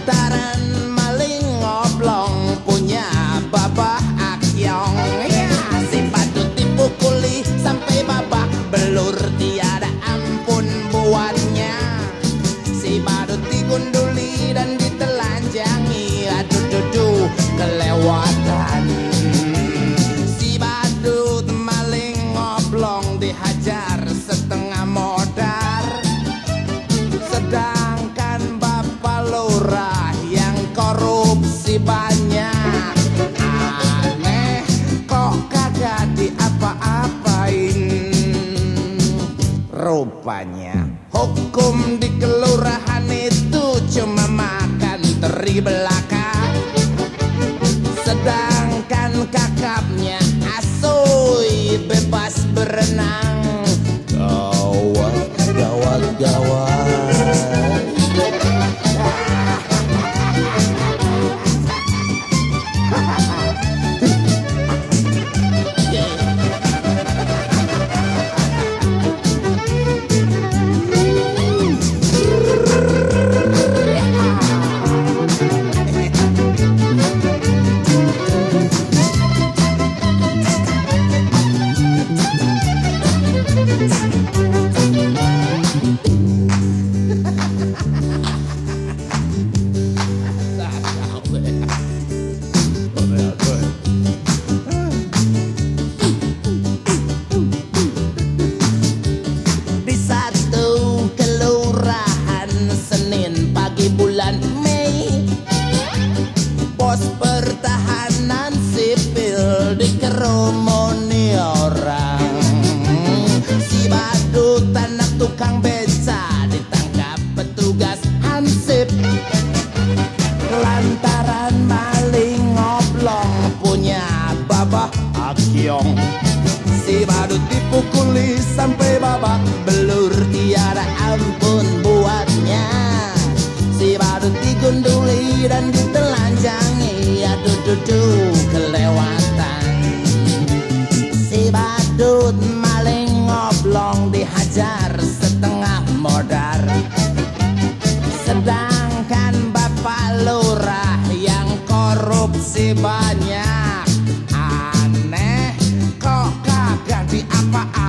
cantarán. Rupanya hukum di kelurahan itu cuma makan teri belaka Si badut dipukuli sampai babak belur Tiada ampun buatnya. Si badut digunduli dan ditelanjangi ya duduk kelewatan. Si badut maling ngoblong dihajar setengah modar. Sedangkan bapak lurah yang korupsi banyak. papa.